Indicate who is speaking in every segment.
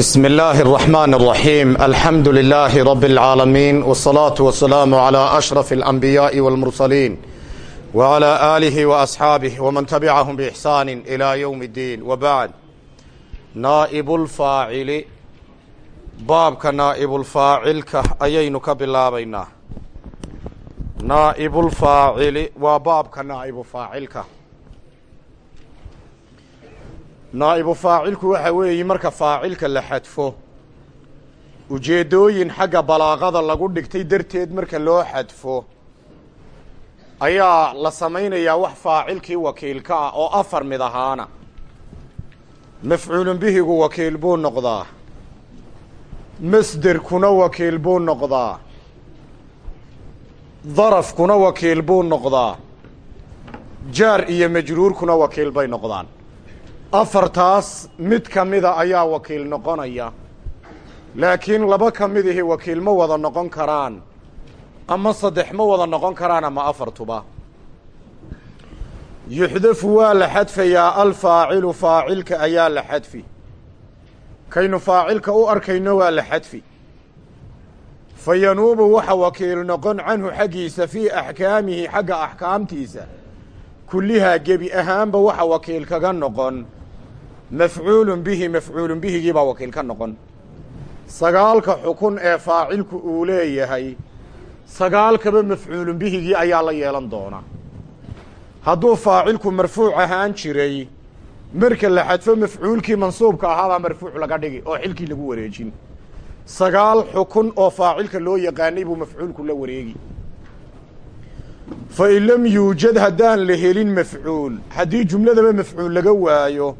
Speaker 1: بسم الله الرحمن الرحيم الحمد لله رب العالمين والصلاة والسلام على أشرف الأنبياء والمرسلين وعلى آله وأصحابه ومن تبعهم بإحسان إلى يوم الدين وبعد نائب الفاعل baabka naa'ibulfaacilka ayaynu ka bilaabaynaa naa'ibulfaacili waa baabka naa'ibu faacilka naa'ibu faacilku waxa weeye marka faacilka la xadfo ujeeddooyin xagga balaaqada lagu dhigtay darteed marka loo xadfo ayaa la samaynayaa wax faacilkii wakiilka ah oo afar mid ahaana. Mafcuulun bihigu wakiil buu noqdaa. Masderkuna wakiil buu noqdaa. Darafkuna wakiil buu noqdaa. Jaar iyo majruurkuna wakiil bay noqdaan afartaas mid ka mida ayaa wakiil noqonaya. Laakiin laba ka mid ihi wakiil ma wada noqon karaan. Ama saddex ma wada noqon karaan ama afartuba. Yuxdafu waa la xadfayaa alfaacilu faacilka ayaa la xadfi. Kaynu faacilka u arkayno waa la xadfi. Fa yanuubu waxa wakiil noqon canhu xaggiisa fii axkaamihi xagga axkaamtiisa. Kullihaa gebi ahaanba waxa wakiil kaga noqon mafcuulun bihi mafcuulun bihigii baa wakiil ka noqon. Sagaalka xukun ee faacilku uu leeyahay sagaalkaba mafcuulun bihigii ayaa la yeelan doona. Hadduu faacilku marfuuc ahaan jiray marka la xadfo mafcuulkii mansuubka ahaabaa marfuuc laga dhigi oo xilkii lagu wareejin. Sagaal xukun oo faacilka loo yaqaanay buu mafcuulku la wareegi. Fa in lam yuujad haddaan la helin mafcuul haddii jumladaba mafcuul laga waayo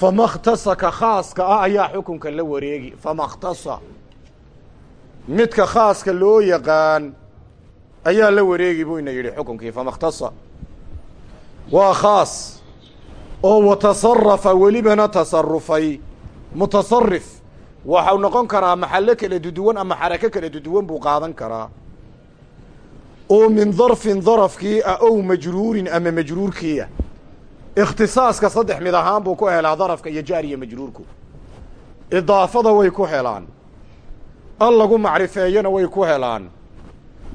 Speaker 1: famaktasaka khaaska ah ayaa xukunka la wareegi. famakhtasa midka khaaska loo yaqaan ayaa la wareegi buu ina yidhi xukunkii. famakhtasa waa khaas. oo watasarafa welibana tasarufay mutasarif waxau noqon karaa maxallo kala duduwan ama xarako kala duduwan buu qaadan karaa. oo min darfin darafkii ah ow majruurin ama majruurkiia ikhtisaaska saddex mid ahaan buu ku helaa darafka iyo jaariya majruurku. Idaafada way ku helaan. Al lagu macrifeeyana way ku helaan.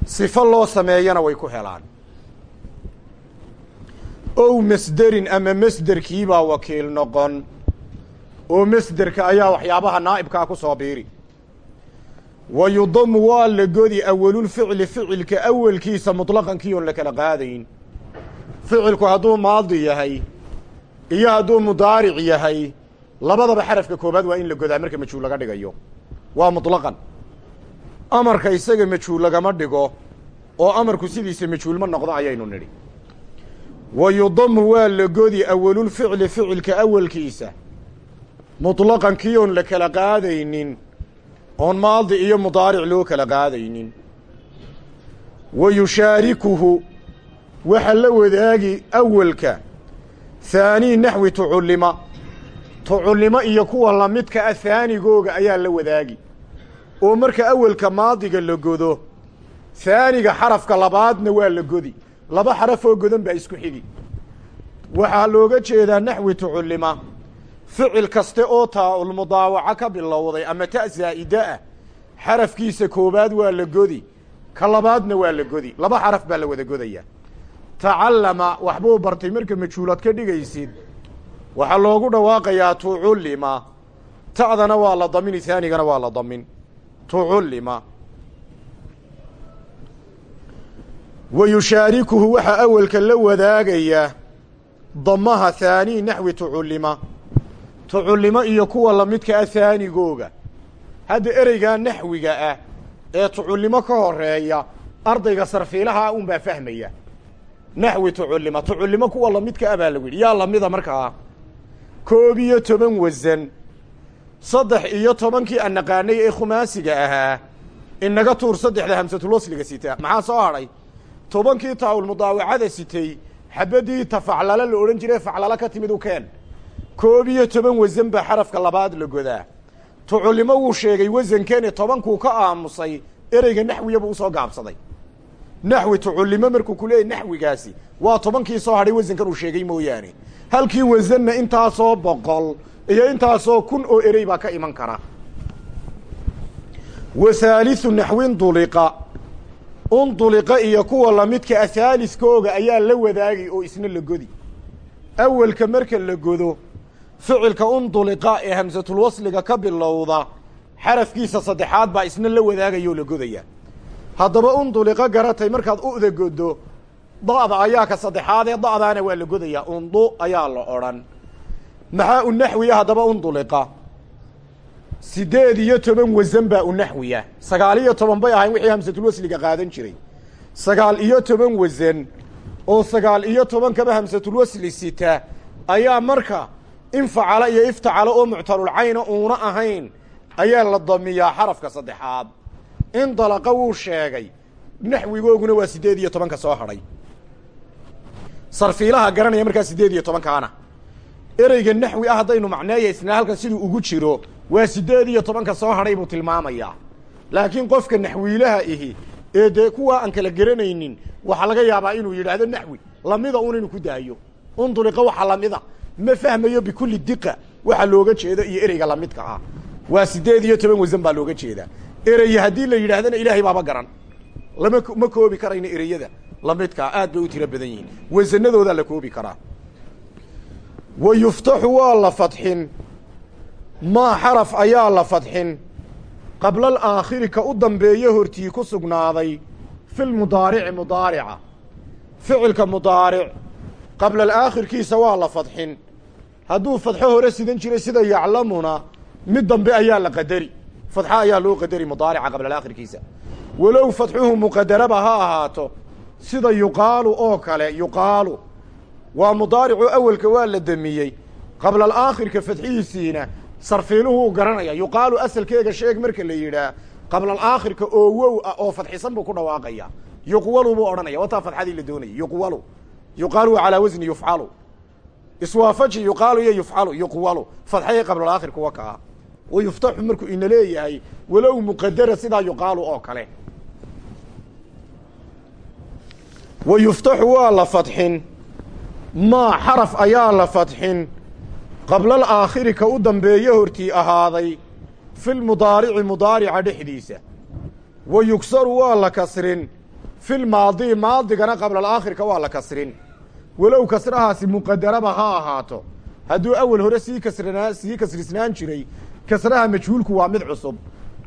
Speaker 1: Sifo loo sameeyana way ku helaan. Ow masderin ama masderkiibaa wakiil noqon. Oo masderka ayaa waxyaabaha naa'ibkaa ku soo biiri. Wa yudamu waa la godi awalulficli ficilka awelkiisa mutlaqankii oon la kala qaadayn. Ficilku hadduu maadi yahay iyo hadduu mudaaric yahay labadaba xarafka koobaad waa in la godaa marka majhuul laga dhigayo. Waa mutlaqan. Amarka isaga majhuul lagama dhigo oo amarku sidiisa majhuul ma noqdo ayaynu nidhi. Wa yudamu waa la godi awalulficli ficilka awelkiisa mutlaqan kii oon la kala qaadaynin oon maadi iyo mudaaric loo kala qaadaynin. Wa yushaarikuhu waxa la wadaagi awelka haanii naxwi tucullima tucullimo iyo kuwa lamidka ah haanigooga ayaa la wadaagi. Oo marka awelka maadiga la godo haaniga xarafka labaadna waa la godi. Laba xarafoo godan baa isku xigi. Waxaa looga jeedaa naxwi tucullima ficil kaste oo taa-ulmudaawaco ka bilowday ama ta' zaa'ida ah xarafkiisa koobaad waa la godi. Ka labaadna waa la godi. Laba xaraf baa la wada godaya tacallama waxbuu bartay marka majhuulad ka dhigaysid. Waxaa loogu dhawaaqayaa tucullima ta'dana waa la damini haanigana waa la damin. Tucullima wa yushaarikuhu waxaa awelka la wadaagaya damaha haanii naxwi tucullima tucullimo iyo kuwa lamidka ah haanigooga hadda ereygaa naxwiga ah ee tucullimo ka horreeya ardayga sarfiilaha un baa fahmaya naxwi tucullima tucullimo kuwa lamidka ah baa lagu yidhi yaa lamida markaa koob iyo toban wasan saddex iyo tobankii aan ee khumaasiga ahaa inaga tuur saddexda hamsatulwasliga sita maxaa soo hadhay tobankii taa-ulmudaawacada sitay xabaddii tafaclalo la odhan jiray faclalo ka timid u keen koob iyo toban wasan baa xarafka labaad la godaa tucullimo wuu sheegay wasankeene tobankuu ka aamusay ereyga naxwiyaba u soo gaabsaday naxwi tucullimo markuu ku leeyay naxwigaasi waa tobankii soo hadhay wasankan uu sheegay mooyaane halkii wasanna intaasoo boqol iyo intaasoo kun oo erey baa ka iman kara wa haalisu naxwin duliqa unduliqa iyo kuwa lamidka a haaliskooga ayaa la wadaagay oo isna la godi awelka marka la godo ficilka unduliqa ee hamsatulwasliga ka bilowda xarafkiisa saddexaad baa isna la wadaagaya oo la godaya haddaba unduliqa garatay markaad u'da goddo da'da ayaa ka saddexaadee da'daana waa la godayaa. Undu ayaa la odhan. Maxaa u naxwiya haddaba unduliqa? Siddeed iyo toban wasan baa u naxwiya. Sagaal iyo toban bay ahayn wixii hamsatulwasliga qaadan jiray. Sagaal iyo toban wasan oo sagaal iyo tobankaba hamsatulwasli sita ayaa marka infacala iyo iftacala oo muctalulcayna uuna ahayn ayaa la damiyaa xarafka saddexaad indalaqa wuu sheegay. Naxwigooguna waa siddeed iyo tobanka soo hadhay. Sarfiilaha garanaya markaa siddeed iyo tobankaana. Ereyga naxwi ah haddaynu macneeyaysnaa halkan siduu ugu jiro waa siddeed iyo tobanka soo hadhay buu tilmaamayaa laakiin qofka naxwiilaha ihi ee dee kuwa aan kala garanaynin waxaa laga yaabaa inuu yidhaahdo naxwi lamida un inuu ku daayo. Unduliqa waxa lamida. Ma fahmayo bikulli diqa waxa looga jeedo iyo ereyga lamidka ah. Waa siddeed iyo toban wasan baa looga jeedaa ereye haddii la yidhaahdana ilaahay baaba garan. Lama ma koobi karayno ereyada lamidkaa aad bay u tiro badan yihiin. Wasanadoodaa la koobi karaa. Wa yuftaxu waa la fadxin. Maa xaraf ayaa la fadxin. Qabla alaakhiri ka u dambeeye hortii ku sugnaaday. Fi lmudaarici mudaarica. Ficilka mudaaric. Qabla alaakhirkiisa waa la fadxin. Hadduu fadxo hore sidan jiray sida yaclamuna mid dambe ayaa la qadari fadxa ayaa loo qadari mudaarica qabla alaakhirkiisa walow fadxuhu muqadaraba ha ahaato sida yuqaalu oo kale yuqaalu waa mudaaricu awelka waa la demiyey qabla alaakhirka fadxihiisiina sarfiiluhu u garanaya yuqaalu asalkeega sheeg marka la yidhaah qabla alaakhirka oo wow ah oo fadxisan buu ku dhawaaqaya yuqwalu buu odhanaya wataa fadxadii la doonayay. Yuqwalu yuqaalu calaa wasni yufcalu. Iswaafaji yuqaalu iyo yufcalu yuqwalu. Fadxaye qabla alaakhir kuwa kaa wa yuftaxu markuu ina leeyahay walow muqadara sidaa yuqaalu oo kale. Wa yuftaxu waa la fadxin. Maa xaraf ayaa la fadxin. Qabla alaakhiri ka u dambeeye hortii ahaaday fi lmudaarici mudaarica dhexdiisa. Wa yugsaru waa la kasrin. Fi lmaadi maadigana qabla alaakhirka waa la kasrin. Walow kasrahaasi muqadaraba ha ahaato. Hadduu awel hore sii sii kasrisnaan jiray kasraha majhuulku waa mid cusub.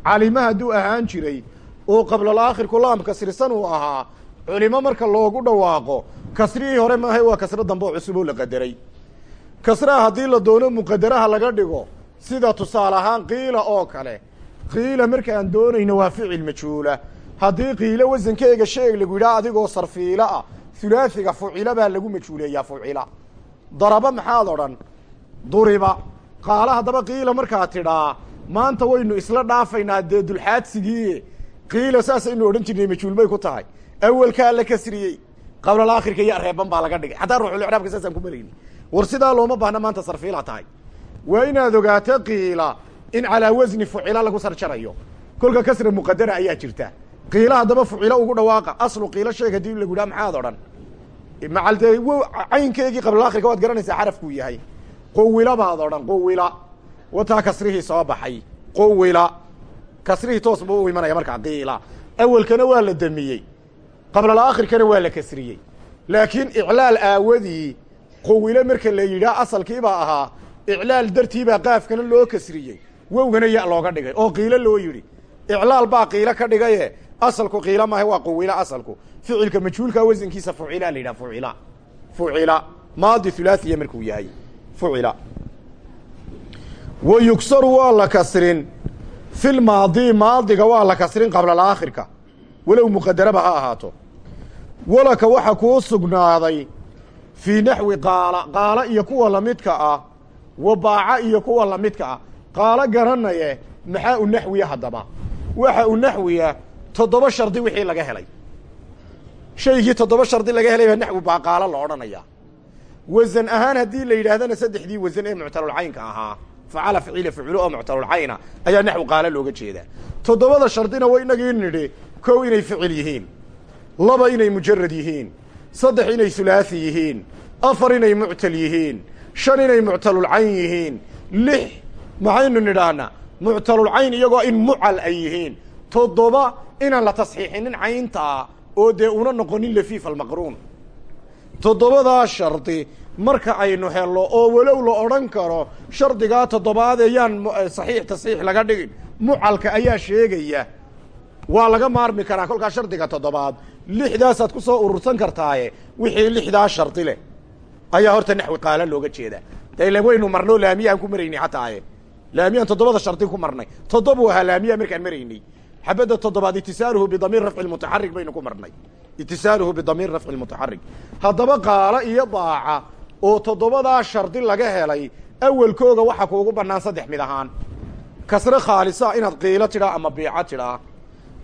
Speaker 1: Calima hadduu ahaan jiray oo qablalaakhirku laam kasrisan uu ahaa culimo marka loogu dhawaaqo kasrihii hore maahay waa kasro dambe oo cusub oo la qadaray. Kasraha haddii la doono muqadaraha laga dhigo sida tusaale ahaan qiila oo kale qiila markaan doonayno waa ficil majhuula. Haddii qiilo wasankeega sheeg lagu yidhaha adigoo sarfiilo ah hulaasiga fucila baa lagu majhuuleeyaa fucila. Daraba maxaad odhan duriba qaala haddaba qiila markaa tidhaa maanta waynu isla dhaafaynaa dee dulxaadsigii. Qiila saasaynu odhan jirnay majhuul bay ku tahay. Awelkaa la kasriyey qablaalaakhirka iyo areeban baa laga dhigay. Xataa ruuxulicraabka saasaan ku marayni war sidaa looma baahna maanta sarfiila tahay. Waa inaad ogaato qiila in calaa wasni fucila lagu sarjarayo. Kolka kasra muqadara ayaa jirta. Qiila haddaba fucilo ugu dhawaaqa. Aslu qiilo sheeg haddii lagu yidhaha maxaad odhan. Macal dee caynkeegii qablaalaakhirka waad garanaysaa xarafkuu yahay quwila baad odhan quwila. Wataa kasrihii soo baxay. Quwila. Kasrihii toos buu u imanaya markaa qiila. Awelkana waa la demiyey. Qablaalaakhirkana waa la kasriyey. Laakiin iclaal aawadii quwilo marka la yidhaah asalkiibaa ahaa. Iclaal dartiibaa qaafkana loo kasriyey. Wowgana ya looga dhigay. Oo qiilo loo yidhi. Iclaal baa qiilo ka dhigaye. Asalku qiilo maaha waa quwila asalku. Ficilka majhuulkaa wasankiisa fucila la yidhaha fucila. Fucila. Maadi hulaasiya markuu yahay fucila. Wa yugsaru waa la kasrin. Fi lmaadi maadiga waa la kasrin qabla alaakhirka. Walow muqadaraba ha ahaato. Walaka waxa kuu sugnaaday fii naxwi qaala qaala iyo kuwa lamidka ah wa baaca iyo kuwa lamidka ah. Qaalo garanaye maxaa u naxwiya haddaba? Waxa u naxwiya toddoba shardi wixii laga helay. Shaygii toddoba shardi laga helay baa naxwi baa qaalo la odhanayaa wasan ahaan haddii la yidhaahdana saddexdii wasan ee muctalulcaynka ahaa facala ficila ficilo oo muctalulcayna ayaa naxwi qaalo looga jeedaa toddobada shardina wa inagii nidhi kow inay ficil yihiin laba inay mujarad yihiin saddex inay hulaasi yihiin afar inay muctal yihiin shan inay muctalulcayn yihiin lix maxaynu nidhaahnaa muctalulcayn iyagoo in mucal ay yihiin. Toddoba inaan la tasxiixinin cayntaa oo dee una noqonin lafiif almaqruun toddobadaa shardi. Marka aynu helno oo walow la odhan karo shardigaa toddobaad ayaan saxiix tasxiix laga dhigin. Mucalka ayaa sheegaya. Waa laga maarmi karaa kolkaa shardiga toddobaad. Lixdaasaad ku soo urursan kartaaye wixii lixdaa shardi leh. Ayaa horta naxwi qaala looga jeedaa ila waynu marno laamiyaan ku maraynay xataaye laamiyaan toddobada shardi ku marnay. Toddobu ahaa laamiya markaan maraynay xabadda toddobaad itisaaluhu bidamiir rafci lmutaxarig baynu ku marnay itisaaluhu bidamiir rafci lmutaxarig haddaba qaala iyo daaca oo toddobadaa shardi laga helay awelkooga waxa kuugu bannaan saddex mid ahaan kasre khaalisa inaad qiilo tidhaa ama biico tidhaa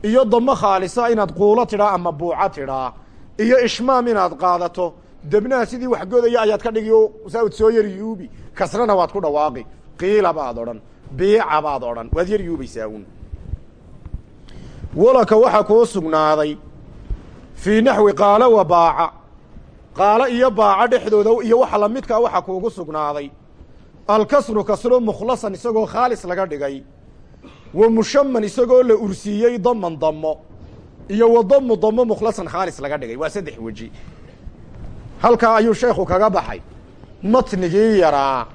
Speaker 1: iyo damo khaalisa inaad quulo tidhaa ama buuco tidhaa iyo ishmaam inaad qaadato debnaha sidii wax godaya ayaad ka dhigi oo saawad soo yar yuubi kasrana waad ku dhawaaqi qiila baad odhan biica baad odhan waad yar yuubaysaa uun walaka waxaa kuu sugnaaday. Fii naxwi qaalo wa baaca. Qaalo iyo baaco dhexdooda iyo waxa lamidkaa waxaa kuugu sugnaaday. Alkasru kasro mukhlasan isagoo khaalis laga dhigay. Wa mushaman isagoo la ursiiyey daman damo iyo wa damu damo mukhlasan khaalis laga dhigay. Waa saddex weji. Halkaa ayuu sheekhu kaga baxay. Matnigii yaraa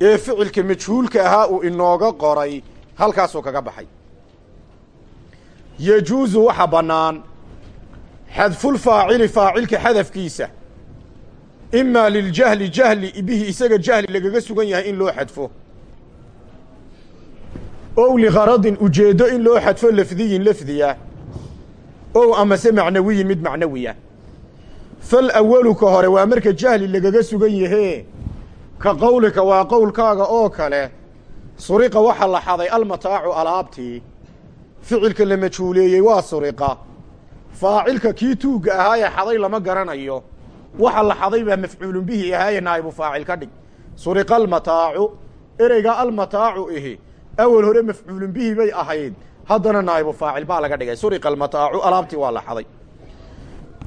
Speaker 1: ee ficilka majhuulka ahaa uu inooga qoray. Halkaasuu kaga baxay yejuusu waxa bannaan xadfulfaacili faacilka xadafkiisa imaa liljahli jahli bihi isaga jahli lagaga sugan yahay in loo xadfo ow likaradin ujeeddo in loo xadfo lafdiyin lafdiya ow amase macnawiyin mid macnawiya fal awalu ka hore waa marka jahli lagaga sugan yahee ka qowlika waa qowlkaaga oo kale suriqa waxa la xaday almataacu alaabtii ficilka la majhuuleeyey waa suriqa. Faacilka kii tuugga ahaayee xaday lama garanayo. Waxa la xaday baa mafcuulun bihi ahaaye naa'ibu faacil ka dhig. Suriqa almataacu ereygaa almataacu ihi awel hore mafcuulun bihi bay ahayd. Haddana naa'ibu faacil baa laga dhigay. Suriqa almataacu alaabtii waa la xaday.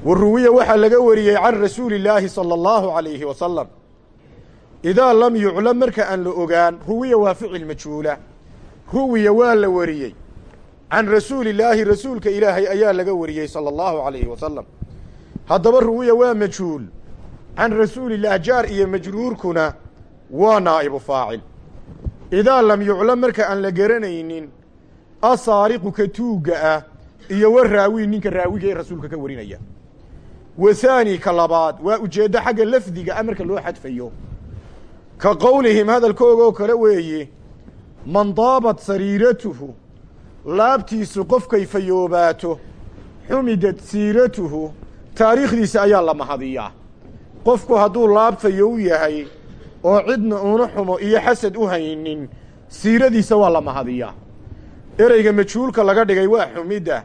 Speaker 1: Wa ruwiya waxaa laga wariyey can rasuuli illaahi sala allahu alayhi wasalam idaa lam yuclam marka aan la ogaan ruwiya waa ficil majhuula. Ruwiya waa la wariyey can rasuuli illaahi rasuulka ilaahay ayaa laga wariyey sala allahu alayhi wasalam haddaba ruwiya waa majhuul. Can rasuulillaah jaar iyo majruurkuna waa naa'ibu faacil. Idaa lam yuclam marka aan la garanaynin asaariqu ka tuugga ah iyo wa raawi ninka raawiga ee rasuulka ka warinaya. Wa haani ka labaad waa ujeeddo xagga lafdiga ah marka loo xadfayo. Ka qowlihim hadalkoogoo kale weeye man daabat sariiratuhu laabtiisu qofkay fayoobaato xumidad siiratuhu taariikhdiisa ayaa la mahadiyaa. Qofku hadduu laab fayow yahay oo cidna uuna xumo iyo xasad u haynin siiradiisa waa la mahadiyaa. Ereyga majhuulka laga dhigay waa xumidda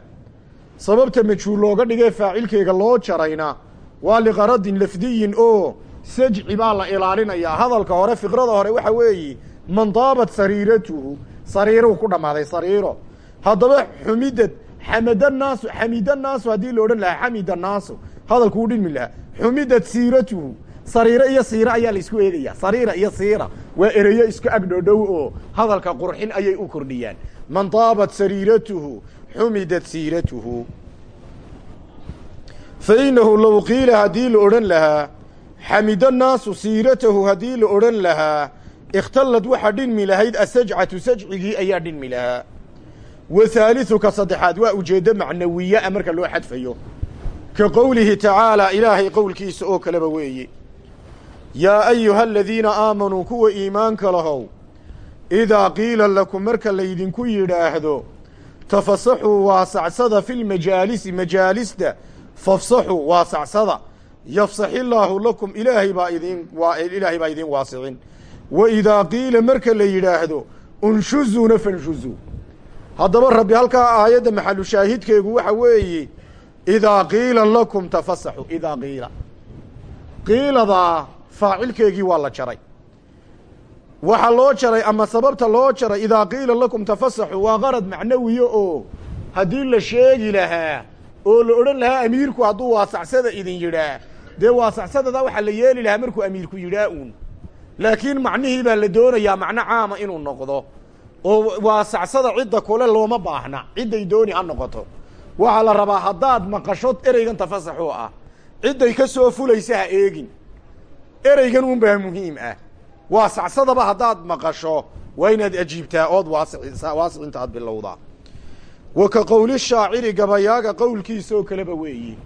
Speaker 1: sababta majhuul looga dhigee faacilkeega loo jarayna waa liqaradin lafdiyin oo sajci baa la ilaalinayaa. Hadalka hore fiqrada hore waxa weeye man daabat sariiratuhu sariiruu ku dhammaaday sariiro haddaba xumidad xamada naasu xamida naasu haddii la odhan lahaa xamida naasu. Hadalku u dhilmi lahaa. Xumidad siiratuhu sariiro iyo siira ayaa la isku eegayaa. Sariira iyo siira waa ereyo isku agdhodhow oo hadalka qurxin ayay u kordhiyaan. Man daabat sariiratuhu xumidad siiratuhu fa innahu low qiila haddii la odhan lahaa xamida naasu siiratahu haddii la odhan lahaa ikhtallad waxaa dhinmi lahayd asajcatu sajcigii ayaa dhinmi lahaa wa haaliثuka saddexaad waa ujeeddo macnawiya a marka loo xadfayo ka qowlihi tacaalaa ilaahay qowlkiisa oo kaleba weeye yaa ayuha aladiina aamanuu kuwa iimaanka lahow idaa qiila lakum marka laydinku yidhaahdo tafasaxuu waasacsada fi lmajaalisi majaalista fafsaxuu waasacsada yafsax illaahu lakum ilaahay baa idin ilaahay baa idiin waasicin wa idaa qiila marka la yidhaahdo unshuzuuna fanshuzuu haddaba rabbi halkaa aayadda maxalu shaahidkeegu waxa weeye idaa qiila lakum tafasaxu idaa qiila. Qiiladaa faacilkeegii waa la jaray. Waxaa loo jaray ama sababta loo jaray idaa qiila lakum tafasaxu waa qarad macnawiya oo haddii la sheegi lahaa oo la odhan lahaa amiirku hadduu waasacsada idin yidhaa. Dee waasacsadadaa waxaa la yeeli lahaa markuu amiirku yidhaa uun. Laakiin macnihii baa la doonayaa macno caama inuu noqdo oo waasacsada cidda kule looma baahna. Cidday dooni ha noqoto. Waxaa la rabaa haddaad maqasho ereygan tafasaxoo ah cidday ka soo fulaysa ha eegin. Ereygan unbaa muhiim ah. Waasacsadaba haddaad maqasho waa inaad ajiibtaa ood waasicisa waasicinta aad bilowdaa. Wa ka qowli shaaciri gabayaaga qowlkiisa oo kaleba weeyi.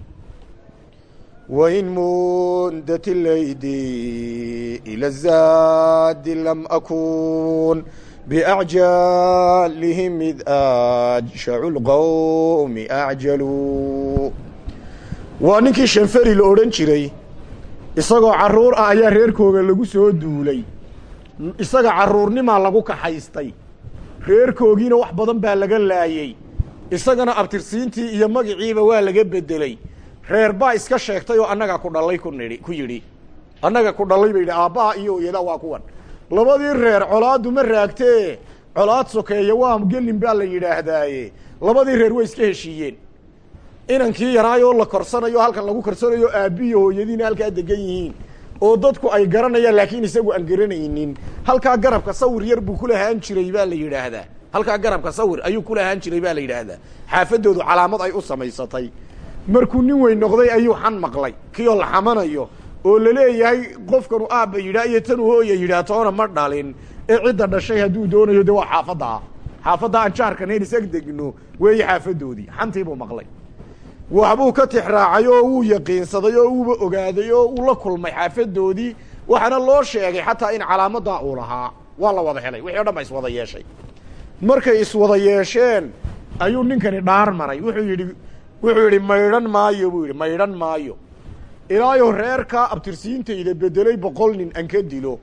Speaker 1: Wain mundat laydi ila zaadi lam akun biacjalihim id ajshacu lqowmi acjaluu waa ninkii shanferi la odhan jiray isagoo carruur ah ayaa reerkooga lagu soo duulay isaga carruurnimaa lagu kaxaystay reerkoogiina wax badan baa laga laayey isagana abtirsiintii iyo magiciiba waa laga beddeley reer baa iska sheegtay oo annaga ku dhallay ku nidhi ku yidhi annaga ku dhallay ba yidhi aabbaha iyo iyada waa kuwan labadii reer colaaddu ma raagtee colaad sokeeya waa gelin baa la yidhaahdaaye. Labadii reer way iska heshiiyeen. Inankii yaraayoo la korsanayo halkan lagu korsanayo aabbiyo hooyadiina halkaa degan yihiin. Oo dadku ay garanayaan laakiin isagu aan garanaynin. Halkaa garabka sawir yar buu kulahaan jiray baa la yidhaahdaa. Halkaa garabka sawir ayuu kulahaan jiray baa la yidhaahdaa. Xaafadoodu calaamad ay u samaysatay. Markuu nin weyn noqday ayuu xan maqlay. Kioo la xamanayo oo la leeyahay qofkanu aabba yidhaa iyo tanuu hooya yidhaah toona ma dhalin ee cidda dhashay hadduu doonayo de waa xaafadda. Ah xaafadda aan jaarkan hayn isag degno weeye xaafadoodii. Xantiibuu maqlay. Waxbuu ka tixraacay oo wuu yaqiinsaday oo wuuba ogaaday oo uu la kulmay xaafadoodii. Waxaana loo sheegay xataa in calaamadaa uu lahaa. Waa la wada helay. Wixii o dhan ba iswada yeeshay. Markay iswada yeesheen ayuu ninkani dhaar maray wuxuu yidhi wuxuu yidhi maydhan maayo buu yidhi. Maydhan maayo ilaayo reerkaa abtirsiintayda bedelay boqol nin aan ka dilo.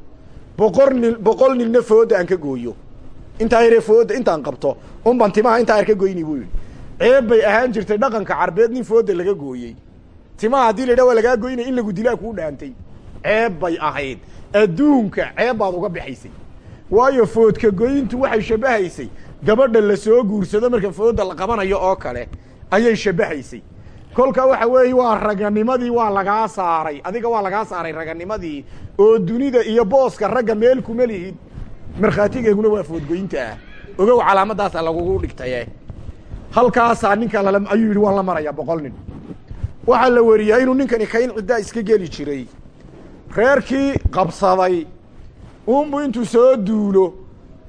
Speaker 1: Boqol nin boqol ninna fooda aan ka gooyo. Intaa yaree fooda intaan qabto. Unban timaha intaa yar ka goyni buu yidhi. Ceeb bay ahaan jirtay dhaqanka carbeed nin fooda laga gooyey. Timaha haddii la yidhaha waa lagaa goynaya in lagu dilaa kuu dhaantay. Ceeb bay ahayd. Adduunka ceeb baad uga bixaysay waayo foodka goyntu waxay shabahaysay. Gabadha la soo guursado marka fooda la qabanayo oo kale ayay shabahaysay kolka waxa weeye waa raganimadii waa lagaa saaray. Adiga waa lagaa saaray raganimadii oo dunida iyo booska ragga meel kuma lihid markhaatigeeguna waa foodgoynta. Ah ogow calaamadaasaa lagugu dhigtaye. Halkaasaa ninka lala ayuu yidhi waan la marayaa boqol nin. Waxaa la wariyaa inuu ninkani kayn ciddaa iska geli jiray. Reerkii qabsaday. Uunbu intuu soo duulo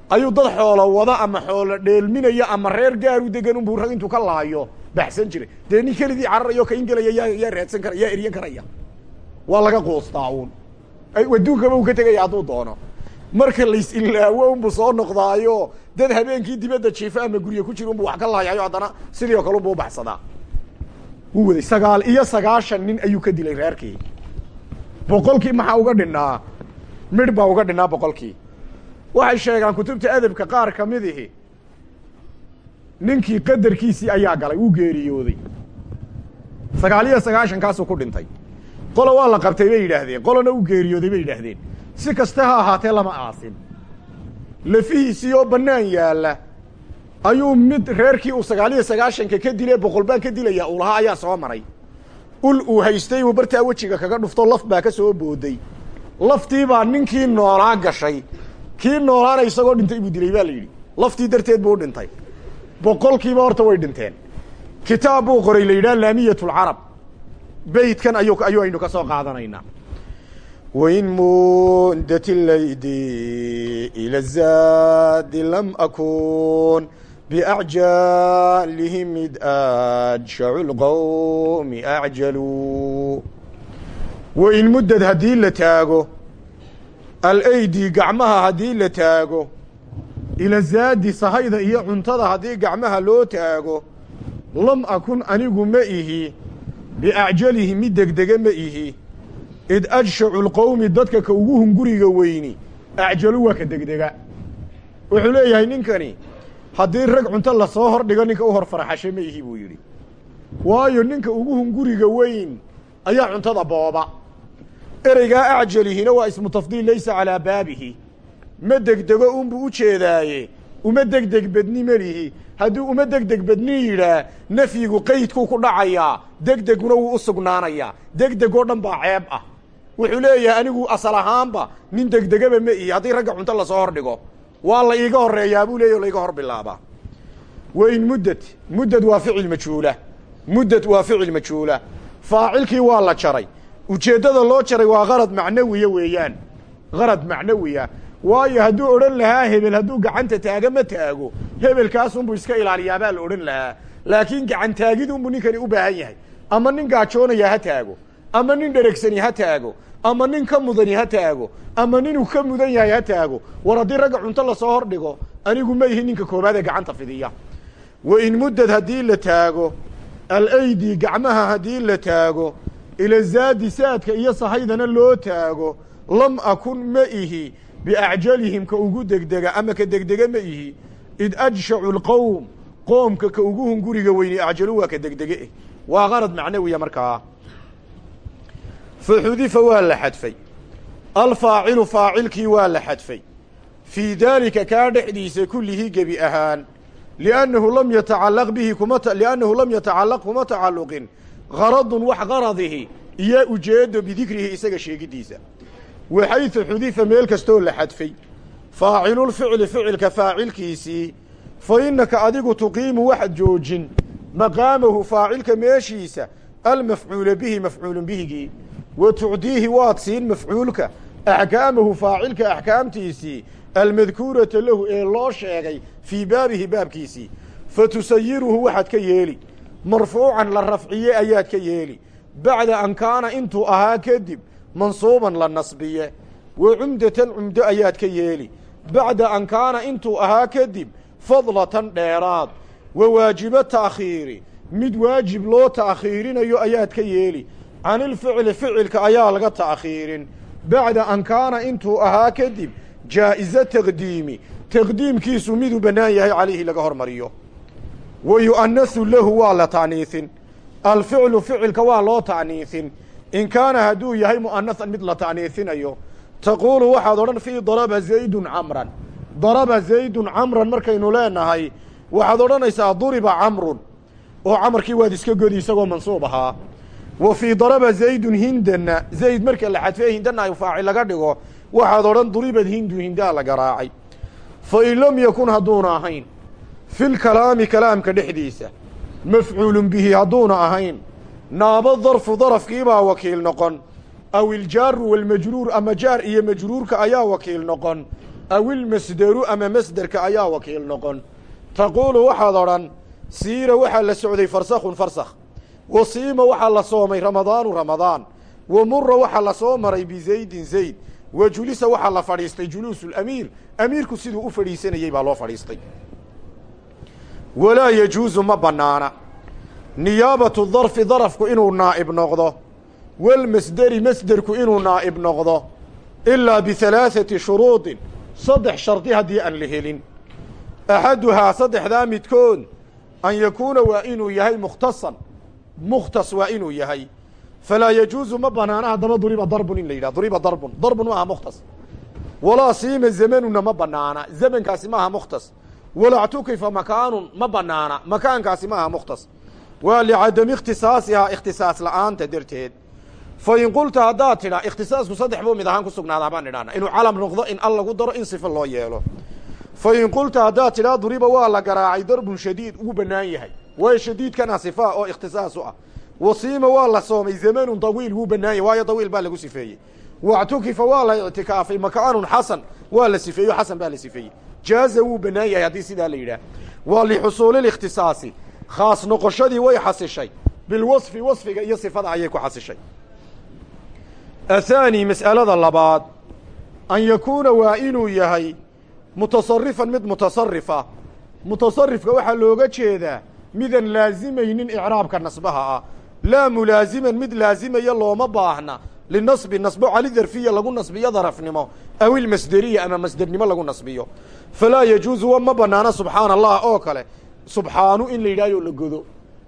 Speaker 1: ayuu dad xoolo wada ama xoolo dheelminayo ama reer gaaru degan unbuu rag intuu ka laayo baxsan jiray. Dee nin kelidii cararayo kayn gelaya yaa yaa raadsan kara yaa eryan karaya. Waa laga quustaa uun adduunkaba uu ka tegaya hadduu doono. Marka lays ilaawo unbuu soo noqdaayo dad habeenkii dibadda jiifo ama gurye ku jira unbu wax ka laayayo haddana sidii oo kale unbu ubaxsadaa wuu waday sagaal iyo sagaashan nin ayuu ka dilay reerkii. Boqolkii maxaa uga dhinaa midh baa uga dhinaa boqolkii. Waxay sheegaan kutubta adabka qaar ka mid ihi ninkii qadarkiisii ayaa galay wuu geeriyooday. Sagaal iyo sagaashan kaasuu ku dhintay. Qola waa la qabtay bay yidhaahdeen qolana uu geeriyooday bay yidhaahdeen. Si kasta ha ahaatee lama aasin. Lafihiisii oo bannaan yaalla ayuu mid reerkii uu sagaal iyo sagaashanka ka dile boqol baan ka dilaya uu lahaa ayaa soo maray. Ul uu haystay uu bartaa wejiga kaga dhufto laf baa ka soo booday. Laftii baa ninkii noolaa gashay. Kii noolaana isagoo dhintay buu dilay baa la yidhi. Laftii darteed buu dhintay boqolkiiba horta way dhinteen. Kitaab buu qoray la yidhaha laamiyat lcarab beytkan ayu ayuu aynu ka soo qaadanaynaa. Wain mundat laydi ila zaadi lam akun biacjalihim id adshacu lqowmi acjaluu. Wain muddad haddii la taago alaydi gacmaha haddii ila zaadi sahayda iyo cuntada haddii gacmaha loo taago lam akun anigu ma ihi biacjalihi mid degdege ma ihi. Id adshacu lqowmi dadka ka ugu hunguriga weyni acjalu waa ka degdega. Wuxuu leeyahay ninkani haddii rag cunto la soo hor dhigo ninka u hor farxashe ma ihi buu yidhi. Waayo ninka ugu hunguriga weyn ayaa cuntada booba. Ereygaa acjalihina waa ismu tafdiil laysa calaa baabihi ma degdego unbuu u jeedaaye uma degdeg bedni melihi hadduu uma degdeg bedni yidhaa nafyigu qaydkuu ku dhacayaa degdeguna wuu u sugnaanayaa degdeg oo dhan baa ceeb ah wuxuu leeyahay anigu asal ahaanba nin degdegaba ma ihi haddii ragga cunto la soo hordhigo waa la iiga horreeyaa buu leeyahy o laiga hor bilaabaa wain muddad muddad waa ficil majhuula muddad waa ficil majhuula faacilkii waa la jaray ujeeddada loo jaray waa qarad macnawiya weeyaan qarad macnawiya waayo hadduu odhan lahaa hebel hadduu gacanta taaga ma taago. Hebelkaasunbuu iska ilaaliyaa baa la odhan lahaa. Laakiin gacan taagidunbuu ninkani u baahan yahay. Ama nin gaajoonaya ha taago. Ama nin dheregsani ha taago. Ama nin ka mudani ha taago. Ama ninuu ka mudan yahay ha taago. War haddii ragga cunto la soo hordhigo anigu ma ihi ninka koobaad ee gacanta fidiya. Wain muddad haddii la taago alaydi gacmaha haddii la taago ila zaadi saadka iyo sahaydana loo taago lam akun ma ihi biacjalihim ka ugu degdega ama ka degdega ma ihi id ajshacu lqowm qoomka ka ugu hunguriga weyni acjalu waa ka degdege eh waa qarad macnawiya markaa fa xudifa waa la xadfay alfaacilu faacilkii waa la xadfay fii daalika kaa dhexdiisa kullihii gebi ahaan liannahu lam yatacallaq bihi kuma liannahu lam yatacallaq kuma tacalluqin garadun wax garadihi iyo ujeeddo bidikrihi isaga sheegiddiisa waxaytu xudifa meel kastoo la xadfay faacilulficli ficilka faacilkiisii fa innaka adigu tuqiimu waxaad joojin maqaamahu faacilka meeshiisa almafcuula bihi mafcuulun bihigii wa tucdiihi waad siin mafcuulka axkaamahu faacilka axkaamtiisii almadkuurata lahu ee loo sheegay fii baabihi baabkiisii fa tusayiruhu waxaad ka yeeli marfuucan la rafciye ayaad ka yeeli bacda an kaana intuu ahaa kadib mansuuban la nasbiye. Wa cumdatan cumdo ayaad ka yeeli. Bacda an kaana intuu ahaa kadib fadlatan dheeraad. Wa waajibo ta'khiiri. Mid waajib loo ta'khiirinayo ayaad ka yeeli. Canilficli ficilka ayaa laga ta'khiirin. Bacda an kaana intuu ahaa kadib jaa'iza taqdiimi. Taqdiimkiisu miduu bannaan yahay calayhi laga hormariyo. Wa yu'annasu lahu waa la ta'niisin alficlu ficilka waa loo ta'niisin in kaana hadduu yahay mu'anasan mid la ta'niisinayo taquulu waxaad odhan fii daraba zaydun camran. Daraba zaydun camran markaynu leenahay waxaad odhanaysaa duriba camrun oo camarkii waad iska godi isagoo mansuub ahaa. Wa fii daraba zaydun hindanna zayd marka la xadfee hindanna ay faacil laga dhigo waxaad odhan duribad hindu hindaa la garaacay. Fa in lam yakun hadduuna ahayn filkalaami kalaamka dhexdiisa mafcuulun bihi hadduuna ahayn naabo darfu darafkiibaa wakiil noqon. Aw iljaaru walmajruur ama jaar iyo majruurka ayaa wakiil noqon. Aw ilmasderu ama masderka ayaa wakiil noqon. Taquulu waxaad odhan siira waxaa la socday farsakhun farsakh. Wa siima waxaa la soomay ramadaanu ramadaan. Wa mura waxaa la soo maray bizaydin zayd. Wa julisa waxaa la fadhiistay juluusulamiir amiirku siduu u fadhiisanayey baa loo fadhiistay. Walaa yajuusu ma bannaana niyaabatu darfi darafku inuu naa'ib noqdo walmasderi masderku inuu naa'ib noqdo ilaa bihalaaثati shuruudin saddex shardi haddii aan la helin. Axaduhaa saddexdaa midkood an yakuuna waa inuu yahay mukhtasan. Mukhtas waa inuu yahay. Falaa yajuusu ma banaana haddaba duriba darbun in la yidhah duriba darbun. Darbun maaha mukhtas. Walaa siima zamanuna ma banaana. Zamankaasi maaha mukhtas. Walaa ctukifa makaanun ma banaana. Makaankaasi maaha mukhtas waa licadami ikhtisaasihaa ikhtisaas la'aanta darteed fa in qulta haddaad tidhaa ikhtisaasku saddex buu mid ahaan ku sugnaadaa baan idhaana inuu calam noqdo in al lagu daro in sifa loo yeelo fa in qulta haddaad tidhaa duriba waa la garaacay darbun shadiid ugu bannaan yahay waayo shadiidkana sifaa oo ikhtisaas u ah wasiima waa la soomay zamanun dawiil wuu bannaan yahy waayo dawiil baa lagu sifeeyey wactukifa waa la ictikaafay makaanun xasan waa la sifeeyo xasan baa la sifeeyey jaaza wuu bannaan yahay haddii sidaa la yidhaah waa lixusuulilikhtisaasi khaas noqoshadii way xasishay bilwasfi wasfiga iyo sifada ayay ku xasishay athaani mas'alada labaad an yakuuna waa inuu yahay mutasarifan mid mutasarifa mutasarifka waxaa looga jeedaa midaan laazimaynin icraabka nasbaha ah laa mulaasiman mid laazimaya looma baahna linasbi nasbo cali darfiya lagu nasbiyo darafnimo aw ilmasderiya ama masdernimo lagu nasbiyo falaa yajuusu wa ma banaana subxaana allah oo kale subxaanu in la yidhahyo la godo.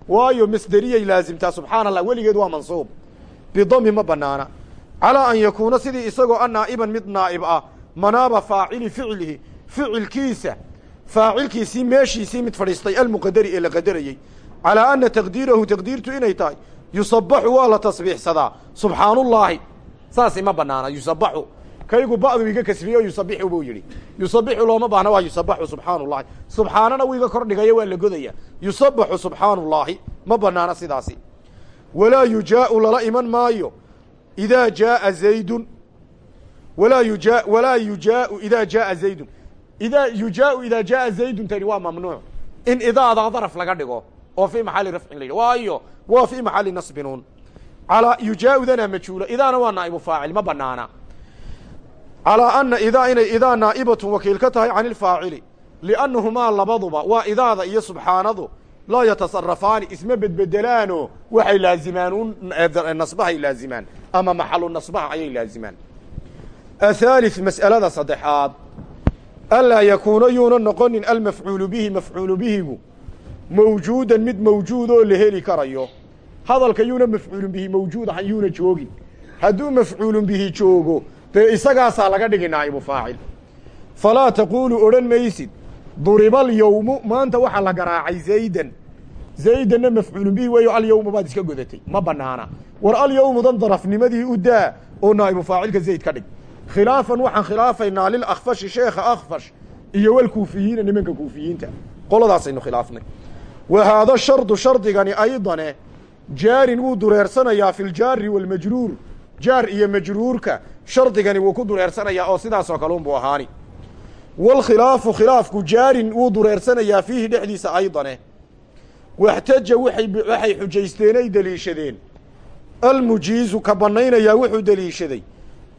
Speaker 1: Waayo masderiyay laasimtaa subxaana allah weligeed waa mansuub. Bidami ma banaana calaa an yakuuna sidii isagoo a naa'iban mid naa'ib ah manaaba faacili ficlihi ficilkiisa faacilkiisii meeshiisii mid fadhiistay almuqadari ee la qadarayey calaa anna taqdiirahu taqdiirtu inay tahay yusabaxu waa la tasbiixsadaa. Subxaanullaahi saasi ma banaana yusabaxu kaygu ba'du iga kasriye o yusabixu buu yidhi. Yusabixu looma baahna waa yusabaxu subxaana llahi subxaanana wuu iga kor dhigaya waa la godaya. Yusabaxu subxaana llahi ma banaana sidaasi. Walaa yujaau lala iman maayo idaa jaaa zaydun. Walaa yuja walaa yujaau idaa jaaa zaydun. Idaa yujaau idaa jaaa zaydun tani waa mamnuuc. In idaadaa daraf laga dhigo oo fii maxali rafcin la yidhi waayo waa fii maxali nasbinuun calaa yujaa'udana majhuula idaana waa naa'ibu faacil ma banaana calaa ana idaa inay idaa naa'ibatun wakiil ka tahay can ilfaacili liannahumaa labaduba waa idaada iyo subxaanadu laa yatasarafaani isma bedbedelaano waxay laazimaan nasbahay laazimaan ama maxalu nasbaha ayay laazimaan. Athaalith mas'alada saddexaad anlaa yakuuna yuuna noqonin almafcuulu bihi mafcuulu bihigu mawjuudan mid mawjuud oo la heli karayo. Hadalka yuuna mafcuulun bihi mawjuud ahan yuuna joogin. Hadduu mafcuulun bihi joogo dee isagaasaa laga dhigi naa'ibu faacil. Falaa taquulu odhan maysid. Duriba alyowmu maanta waxaa la garaacay zaydan. Zaydanna mafcuulun bihi weeyo alyowmu baad iska godatay. Ma banaana. War alyowmudan darafnimadii u daa. Oo naa'ibu faacilka zayd ka dhig. Khilaafan waxaan khilaafaynaa lilakfashi sheekha akfash iyo walkuufiyiina nimanka kuufiyiinta. Qoladaasaynu khilaafnay. Wa haada shardu shardigani aydane jaarin wuu dureersanayaa fi ljaari waalmajruur jaar iyo majruurka shardigani wuu ku dureersanayaa oo sidaasoo kale unbuu ahaani. Waalkhilaafu khilaafku jaarin wuu dureersanayaa fiihi dhexdiisa aydane. Waxtaja waxay xujaysteenay deliishadeen. Almujiizu ka bannaynayaa wuxuu deliishaday.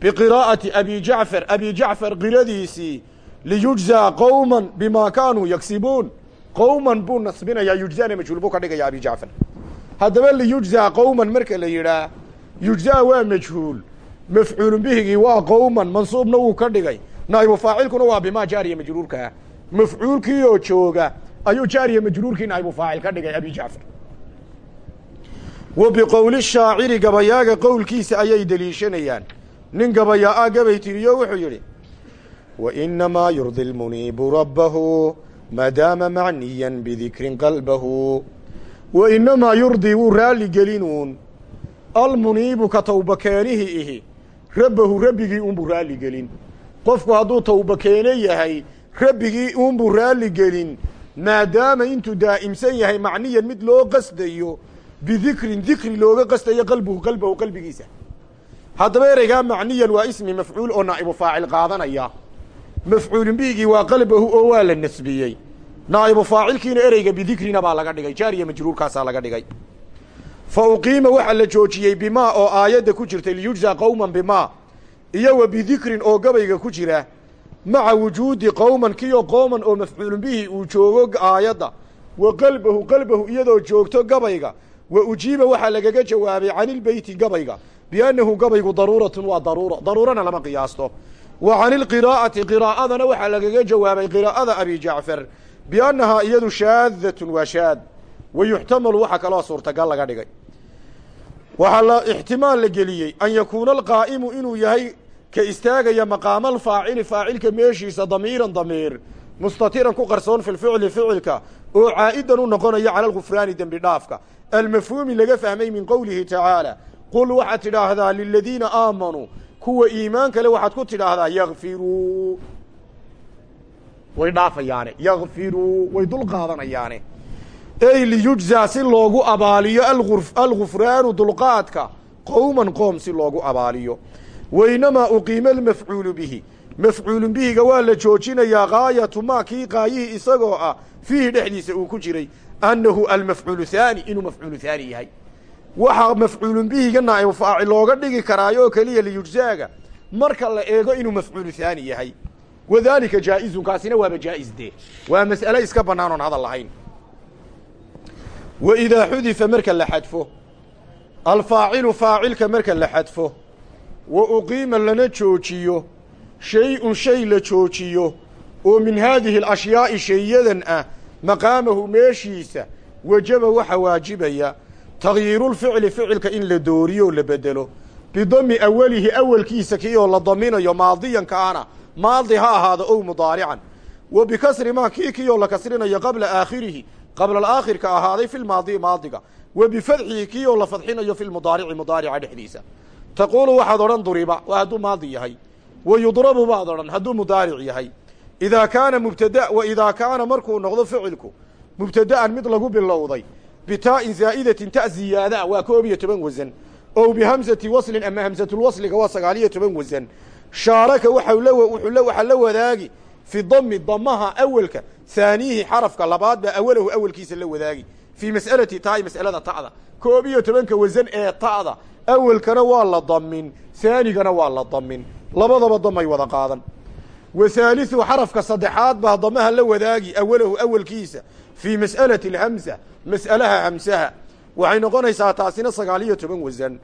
Speaker 1: Biqiraa'ati abi jacfar abi jacfar qiradiisii liyujzaa qowman bimaa kaanuu yagsibuun qowman buu nasbinayaa yujzana majhuul buu ka dhigaya abi jacfar. Haddaba liyujzaa qowman marka la yidhaah yujzaa waa majhuul mafcuulun bihigii waa qowman mansuubna wuu ka dhigay naa'ibu faacilkuna waa bimaa jaariya majruurkaa mafcuulkii oo jooga ayuu jaariya majruurkii naa'ibu faacil ka dhigay abi jacfar wa biqowli shaaciri gabayaaga qowlkiisa ayay deliishanayaan nin gabayaa-a gabay tiriyo wuxuu yidhi wa inamaa yurdi lmuniibu rabbahu maadaama macniyan bidikrin qalbahu wa inamaa yurdii wuu raalli gelinuun almuniibu ka tawbakeenihii ihi rabbahu rabbigii uunbuu raalli gelin. Qofku hadduu tawbakeene yahay rabbigii uunbuu raalli gelin. Maadaama intuu daa'imsan yahay macniyan mid loo qasdayo bidikrin dikri looga qasdayo qalbuhu qalbahu qalbigiisa. Haddaba ereygaa macniyan waa ismi mafcuul oo naa'ibu faacil qaadanaya. Mafcuulin bihigii waa qalbahu oo waa la nasbiyey. Naa'ibu faacilkiina ereyga bidikrina baa laga dhigay jaariya majruurkaasaa laga dhigay fa waxaa la joojiyey bimaa oo aayadda ku jirtay liyujzaa qowman bimaa iyo wa bidikrin oo gabayga ku jira maca wujuudi qowman kiyo qooman oo mafcuulun bihi uu joogo aayadda. Wa qalbahu qalbahu iyadoo joogto gabayga. Wa ujiiba waxaa lagaga jawaabay canilbeyti gabayga biannahu gabaygu daruuratun waa daruuro daruurana lama qiyaasto. Wa cani ilqiraa'ati qiraa'adana waxaa lagaga jawaabay qiraa'ada abi jacfar biannahaa iyadu shaadatun waa shaad wa yuxtamalu waxaa kaloo suurtagal laga dhigay waxaa la ixtimaal la geliyey an yakuuna alqaa'imu inuu yahay ka istaagaya maqaama alfaacili faacilka meeshiisa damiiran damiir mustatiran ku qarsoon fi lficli ficilka oo caa'idan u noqonaya cala algufraani dembi dhaafka almafhuumi laga fahmay min qowlihi tacaala qul waxaad tidhaahdaa liladiina aamanuu kuwa iimaan kale waxaad ku tidhaahdaa yakfiruu way dhaafayaane yakfiruu way dul qaadanayaane ey liyujzaa si loogu abaaliyo algufraanu dulqaadka qowman qoom si loogu abaaliyo. Waynamaa uqiima almafcuulu bihi. Mafcuulun bihiga waa la joojinayaa gaayatu maa kii qaayihii isagoo ah fiihi dhexdiisa uu ku jiray annahu almafcuulu haani inuu mafcuulu haani yahay. Waxaa mafcuulun bihiga naa'ibu faacil looga dhigi karaayo oo keliya liyujzaaga marka la eego inuu mafcuulu haani yahay. Wadaalika jaa'izun kaasina waaba jaa'is dee. Waa mas'ale iska bannaan oon hadal lahayn wa idaa xudifa marka la xadfo. Alfaacilu faacilka marka la xadfo. Wa uqiima lana joojiyo. Shay-un shay la joojiyo. Oo min haadihi alashyaai shayadan ah maqaamahu meeshiisa wajaba waxa waajibaya takhyiirulficli ficilka in la dooriyo o la bedelo. Bidami awalihi awelkiisa kii oo la daminayo maadiyankaana maadi ha ahaado ow mudaarican. Wa bikasri maa kii kii oo la kasrinayo qabla aakhirihi qabla alaakhirka ahaaday fi lmaadi maadiga. Wa bifadxihi kii oo la fadxinayo fi lmudaarici mudaarica dhexdiisa. Taquulu waxaad odhan duriba waa hadduu maadi yahay. Wa yudrabu baad odhan hadduu mudaaric yahay. Idaa kaana mubtada wa idaa kaana markuu noqdo ficilku mubtada'an mid lagu bilowday bitaa'in zaa'idatin ta ziyaada waa koob iyo toban wasan ow bihamsati waslin ama hamsatulwasliga waa sagaal iyo toban wasan shaaraka waxaa la wadaagi fi dami damaha awelka haaniihi xarafka labaad baa awalahu awelkiisa la wadaagi fii mas'alati taai mas'alada ta'da koob iyo tobanka wasan ee ta'da awelkana waa la damin haanigana waa la damin labadaba damay wada qaadan wa haaliثu xarafka saddexaad baa damaha la wadaagi awalahu awelkiisa fii mas'alati اlhamsa mas'alaha hamsaha waxay noqonaysaa taasina sagaal iyo toban wasan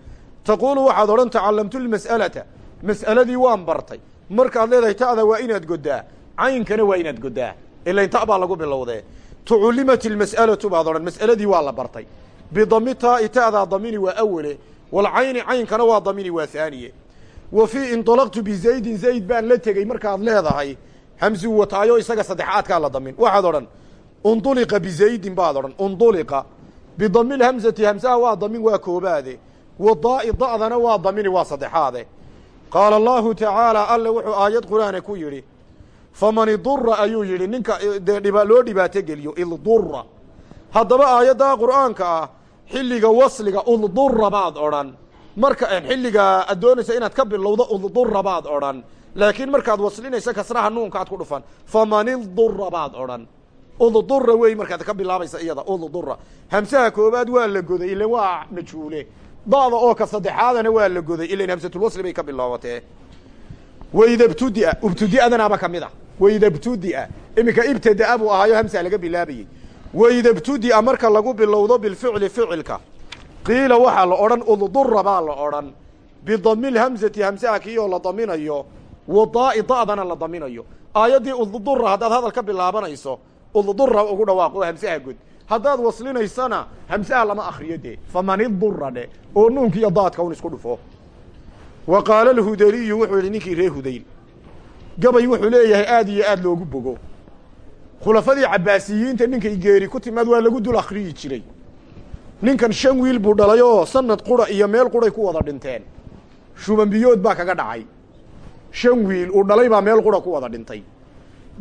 Speaker 1: taquulu waxaad odhan tacalamtu lmas'alata mas'aladii waan bartay markaad leedahay ta'da waa inaad goddaa caynkana waa inaad goddaa ilain ta baa lagu bilowdee tucullimat ilmas'alatu baad odhan mas'aladii waa la bartay bidami taa'i damini waa awele walcayni caynkana waa damini waa haaniye wa fii inطalaqtu bizaydin zayd baan la tegey markaad leedahay hamsuu wataayo isaga saddexaadkaa la damin waxaad odhan unduliqa bizaydin baad odhan unduliqa bidami lhamsati hamsaha waa damin waa koobaade wa daa'i da'dana waa damini waa saddexaade qaala allahu tacaala alle wuxuu aayad qur'aana ku yidhi faman idura ayuu yidhi ninka dee loo dhibaato geliyo idura haddaba aayaddaa qur'aanka ah xilliga wasliga uldura baad odhan. Marka xilliga ad doonaysa inaad ka bilowdo uldura baad odhan. Laakiin markaad waslinaysa kasraha nuunkaad ku dhufan. faman idura baad odhan. Uldura wey markaad ka bilaabaysa iyada uldura hamsaha koobaad waa la goday ilan waa majhuule da'da oo ka saddexaadana waa la goday ilan hamsatulwasli bay ka bilaabatee waida btudia ubtudi'adanaaba ka mid a waida btudia. Iminka ibtada'a buu ahaayo hamsa laga bilaabayey waida btudi'a marka lagu bilowdo bilficli ficilka. Qiila waxaa la odhan uldura baa la odhan. Bidami lhamsati hamsaha kiioo la daminayo wa daa'i da'dana la daminayo. Aayaddii uldura haddaad hadal ka bilaabanayso uldura ugu dhawaaqo hamsaha god haddaad waslinaysana hamsaha lama akriyo dee faman idura dhe oo nuunka iyo daadka un isku dhufo wa qaala alhudaliyu wuxuu yidhi ninkii reer hudayl gabay wuxuu leeyahay aad iyo aad loogu bogo. Khulafadii cabbaasiyiinta ninkay geeri ku timaad waa lagu dul akhriyi jiray. Ninkan shan wiil buu dhalay oo sanad qura iyo meel quray ku wada dhinteen. Shubanbiyood baa kaga dhacay. Shan wiil uu dhalay baa meel qura ku wada dhintay.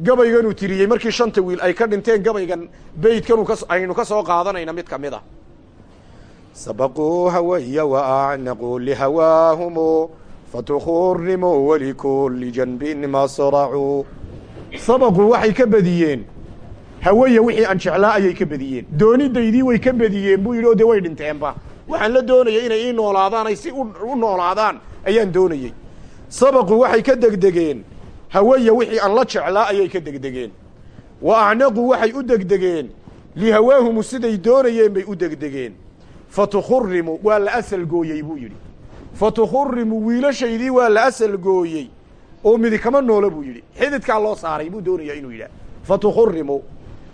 Speaker 1: Gabayganuu tiriyey markii shanta wiil ay ka dhinteen gabaygan beydkanu ka aynu ka soo qaadanayna mid ka mid a sabaquu hawaya waacnaquu lihawaahumu fatukhurnimuu walikulli janbin masracuu sabaquu waxay ka badiyeen hawaya wixii aan jeclaa ayay ka badiyeen doonidaydii way ka badiyeen buu yidhi oo dee way dhinteenba waxaan la doonayay inay ii noolaadaan ay si u noolaadaan ayaan doonayey sabaqu waxay ka degdegeen hawaya wixii aan la jeclaa ayay ka degdegeen wa acnaquu waxay u siday doonayeen bay u fatukhurimu waa la asal gooyey buu yidhi. Fatukhurimu wiilashaydii waa la asal gooyey. Oo midi kama noola buu yidhi. Xididkaa loo saaray buu doonayaa inuu yidhaah. Fatukhurimu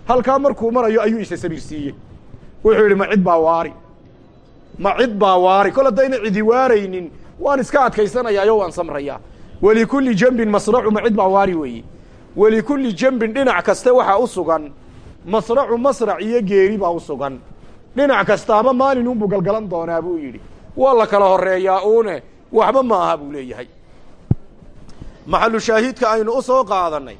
Speaker 1: halkaa markuu marayo ayuu isa sabirsiiyey wuxuu yidhi ma cid baa waari. Ma cid baa waari. Kol haddayna cidi waaraynin waan iska adkaysanayaayo waan samrayaa. Walikulli jambin masracu ma cid baa waari weeye walikulli jambin dhinac kaste waxaa u sugan masracu masrac iyo geeri baa u sugan dhinac kastaaba maalin unbuu galgalan doonaa buu yidhi. Waa la kala horeeyaa uune waxba ma aha buu leeyahay. Maxalu shaahidka aynu u soo qaadannay.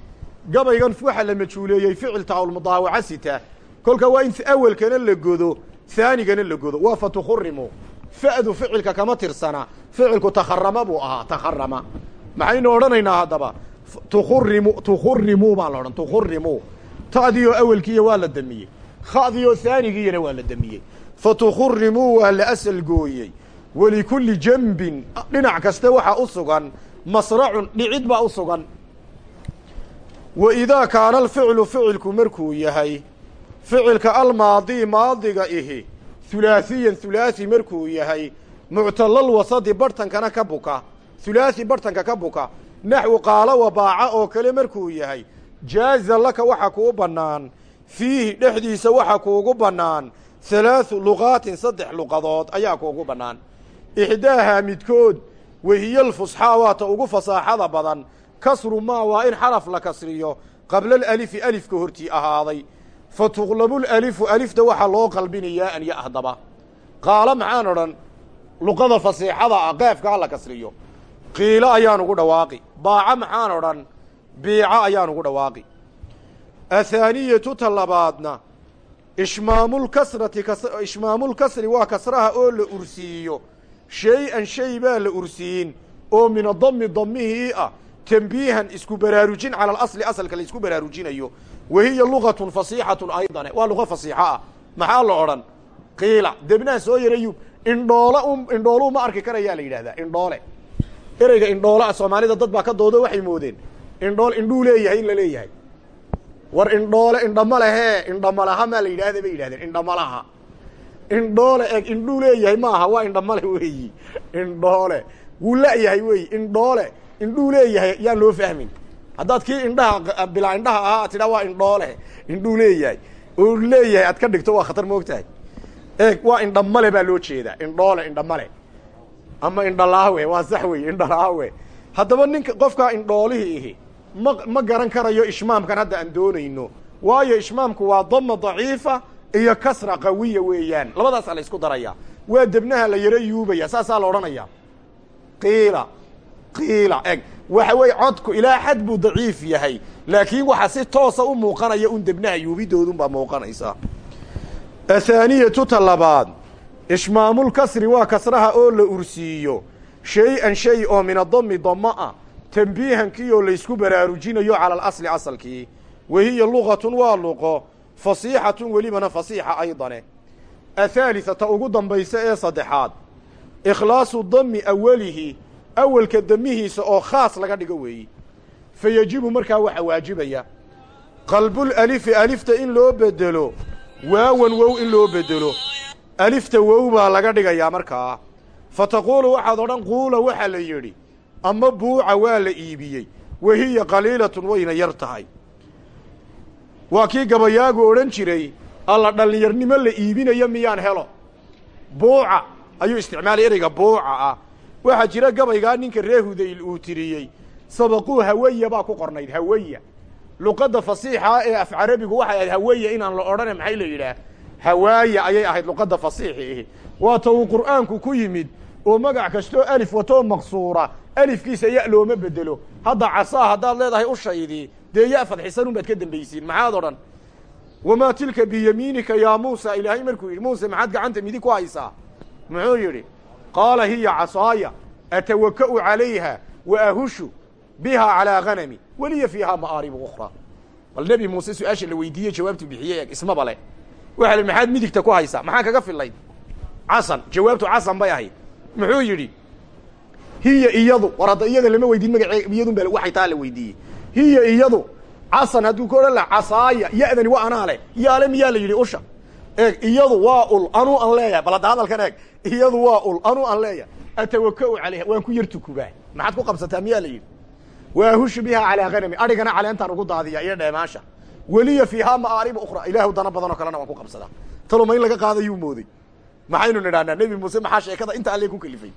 Speaker 1: Gabaygan waxa la majhuuleeyey ficil taawlmudaawaca sita. Kolka waa in awelkana la godo haanigana la godo. Waa fatukhurimu fa'du ficilka kama tirsana. Ficilku takharama buu ahaa takharama maxaynu odhanaynaa haddaba? Tukhurimu tukhurimu baa la odhan tukhurimu ta'diioo awelkiiya waa la damiyey kha'diioo haanigiiyana waa la damiyey fatukhurimu waa la asal gooyey walikulli jambin dhinac kaste waxaa u sugan masracun dhicid baa u sugan wa idaa kaana alficlu ficilku markuu yahay ficilka almaadii maadiga ihi hulaasiyan hulaasi markuu yahay muctalal wasadi barhtankana ka buka hulaasi barhtanka ka buka naxwu qaalo wabaaca oo kale markuu yahay jaaza laka waxa kuu bannaan fiihi dhexdiisa waxa kuugu bannaan halaaثu luqaatin saddex luqadood ayaa kuugu bannaan. Ixdaahaa midkood wahiya alfusxaa waata ugu fasaaxada badan. Kasru maa waa in xaraf la kasriyo qabla alalifi alifka hortii ahaaday. Fa tuqlabu lalifu alifta waxaa loo qalbinayaa an ya-daba qaalo maxaan odhan luqada fasiixada ah qaafka ha la kasriyo. Qiilo ayaan ugu dhawaaqi. Baaca maxaan odhan biica ayaan ugu dhawaaqi athaaniyatu ta labaadna ishmaamulkasrati ishmaamulkasri waa kasraha oo la ursiiyo. Shay-an shay baa la ursiyin. Oo min adami damihii ah tembiihan isku baraarujin cala alasli asalka la isku baraarujinayo. Wa hiya lugatun fasiixatun aydane waa luqa fasiixo ah maxaa la odhan? Qiila. Debnaa soo yarayub indhoole indhooluu ma arki karayaa la yidhahdaa indhoole. Ereyga indhoolea soomaalida dad baa ka doodo waxay moodeen. Indhool indhuu leeyahay in la leeyahay war indhoole indhama lehee indhamalaha maa la yidhahda bay yidhahdeen indhamalaha indhoole eg indhuu leeyahay maaha waa indhamale weeyi indhoole wuu la-yahay weeyi indhoole indhuu leeyahay yaan loo fahmin haddaad kii indhaha bilaa indhaha ahaa tidhaa waa indhoole indhuu leeyahay oo leeyahay aad ka dhigto waa khatar moogtahay eeg waa indhamale baa loo jeedaa indhoole indhamale ama indhalaawe waa sax wey indhalaawe haddaba ninka qofkaa indhoolihii ihi ma ma garan karayo ishmaamkan hadda aan doonayno. Waayo ishmaamku waa dama daciifa iyo kasra qawiya weeyaan. Labadaasaa la isku darayaa. Waa debnaha la yaro yuubaya saasaa la odhanayaa. Qiila qiila eg. Waxa weeye codku ilaa xad buu daciif yahay. Laakiin waxa si toosa u muuqanaya un debnaha yuubidoodun baa muuqanaysaa. Athaaniyatu ta labaad ishmaamulkasri waa kasraha oo la ursiiyo. Shay-an shay oo min adami damo ah tembiihankii laysku baraarujinayo cala alasli asalkii wahiya lugatun waa luqo fasiixatun welibana fasiixa aydane. Athaalitha ta ugu dambaysa ee saddexaad ikhlaasu dami awalihi awelka damihiisa oo khaas laga dhigo weeyi. Fa yejibu markaa waxaa waajibaya qalbul alifi alifta in loo bedelo waawan wow in loo bedelo. Alifta wow baa laga dhigayaa markaa. Fa taquulu waxaad odhan quula waxaa la yidhi ama buuca waa la iibiyey. Wahiya qaliilatun wayna yar tahay. Waa kii gabayaagu odhan jiray alla dhallinyarnimo la iibinayo miyaan helo? Buuca ayuu isticmaalay ereyga buuca ah. Waxaa jira gabaygaa ninka ree hudayl uu tiriyey sabaquu hawaya baa ku qornayd hawaya luqadda fasiixa ee af carabigu waxay ahayd hawaya inaan la odhane maxay la yidhaah hawaaya ayay ahayd luqadda fasiixi. Ihi waata uu qur'aanku ku yimid oo magac kastoo alif watoo maqsuura alifkiisa ya looma bedelo. Hadda casaa haddaad leedahay ushaydii dee ya fadxisan unbaad ka dambaysiin. Maxaad odhan? Wamaa tilka biyamiinika yaa muusa? Ilaahay markuu yidhi muuse maxaad gacanta midig ku haysaa? Muxuu yidhi qaala hiya casaaya atawaka'u calayha wa ahushu bihaa calaa hanami weliya fiihaa ma'aaribu ukhraa bal nebi muuse su'aasha la weydiiye jawaabtu bixiye eeg ismaba leh waxa li maxaad midigta ku haysaa? Maxaan kaga fillayd? Casan jawaabtu casan bay ahayd. Muxuu yidhi hiya iyadu. War hadda iyada lama weydiin magacee iyadun ba waxay taa la weydiiyey. Hiya iyadu. Casan hadduu ka odhan laha casaaya ya'dani waa anaa yaale miyaa la yidhi usha eeg iyadu waa ul anuu an leeyahay. Bal hadda hadalkan eeg iyadu waa ul anuu an leeyahay. Atawaka'u calayha waan ku yar tukubaa maxaad ku qabsataa miyaa la yidhi? Waahushu bihaa calaa hanami adhigana caleentaan ugu daadiya iyo dheemaasha. Weliya fiihaa ma'aariba ukhra ilaahu dana badan oo kalena waan ku qabsadaa. Taluma in laga qaadayuu mooday? Maxaynu nidhahnaa nebi muuse maxaa sheekada inta alle ku kelifay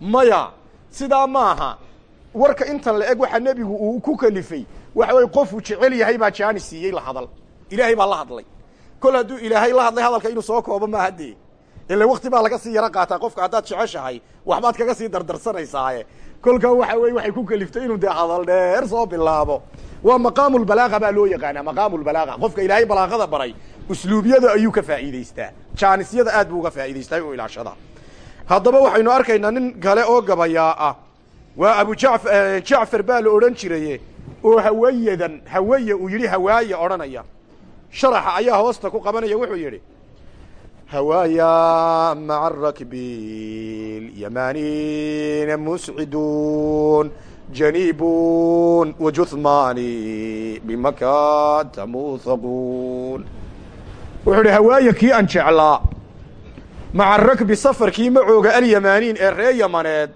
Speaker 1: maya sidaa maaha. Warka intan la eg waxa nebigu uu ku kelifay waxa weye qofuu jecel yahay baa jaani siiyey la hadal. Ilaahay baa la hadlay. Kol hadduu ilaahay la hadlay hadalka inuu soo koobo maaha dee ila wakti baa laga sii yaro qaataa. Qofka haddaad jeceshahay waxbaad kaga sii dardarsanaysaye kolkaa waxa weye waxay ku keliftay inuu dee hadal dheer soo bilaabo. Waa maqaamu lbalaaga baa loo yaqaanaa maqaamu lbalaaga qofka ilaahay balaaqada baray usluubyada ayuu ka faa'iidaystaa. Jaanisyada aad buu uga faa'idaystaa u ilaashada haddaba waxaynu arkaynaa nin kale oo gabayaa ah. Waa abu jaf jacfar baa la odhan jiraye oo hawayadan hawaya uu yidhi hawaaya odhanaya. Sharaxa ayaa hoosta ku qabanaya wuxuu yidhi hawaaya maca rakbi lyamaaniina musciduun janiibun wajuhmaani bimakata muuthaquun wuxuu idhi hawaaya kii aan jeclaa maca rakbi safarkii macooga alyamaaniin ee ree yamaneed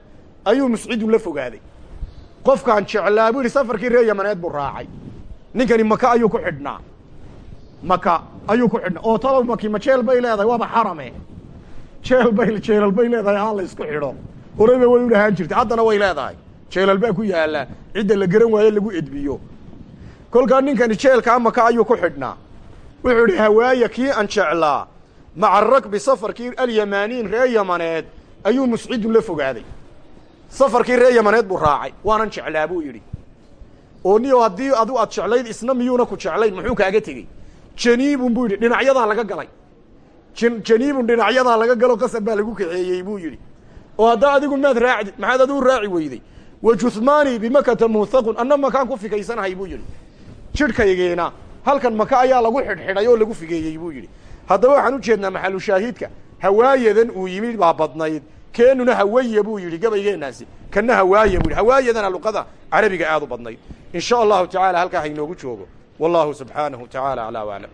Speaker 1: ayuu muscidun la fogaaday. Qofkaan jeclaa buu yidhi safarkii ree yamaneed buu raacay. Ninkani maka ayuu ku xidhnaa. Maka ayuu ku xidhnaa. Oo talow maki ma jeel bay leedahay? Waaba xarame. Jeel bay jeelal bay leedahay haa la isku xidho. Horeyba way u dhahaan jirtay haddana way leedahay. Jeelal baa ku yaalla cidda la garan waaye lagu edbiyo. Kolkaa ninkani jeelkaa maka ayuu ku xidhnaa. Wuxuu idhi hawaaya kii aan maca rakbi safarkii alyamaaniin ree yamaneed ayuu muscidun la fogaaday. Safarkii ree yamaneed buu raacay waanan jeclaa buu yidhi. Oo niyo haddii adu aad jeclayd isna miyuuna ku jeclayn muxuu kaaga tegey. Janiibun buu yidhi dhinacyadaa laga galay. Janiibun dhinacyadaa laga galo qasab baa lagu kaxeeyey buu yidhi. Oo haddaa adigu maad raacdi maxaad adigu raaci weyday. Wa juhmaani bimakata muhaqun anna makaan ku figaysanahay buu yidhi. Jidhkaygeena halkan maka ayaa lagu xidhxidhay oo lagu figeeyey buu yidhi haddaba waxaan u jeednaa maxalu shaahiidka hawaayadan uu yimid baa badnayd. Keenuna hawaya buu yidhi gabaygeenaasi kana hawaaya buu yidhi. Hawaayadana luqada carabiga aad u badnayd. In sha allahu tacala halkaa ha inoogu joogo. Wallahu subxaanahu tacaala aclaa waclam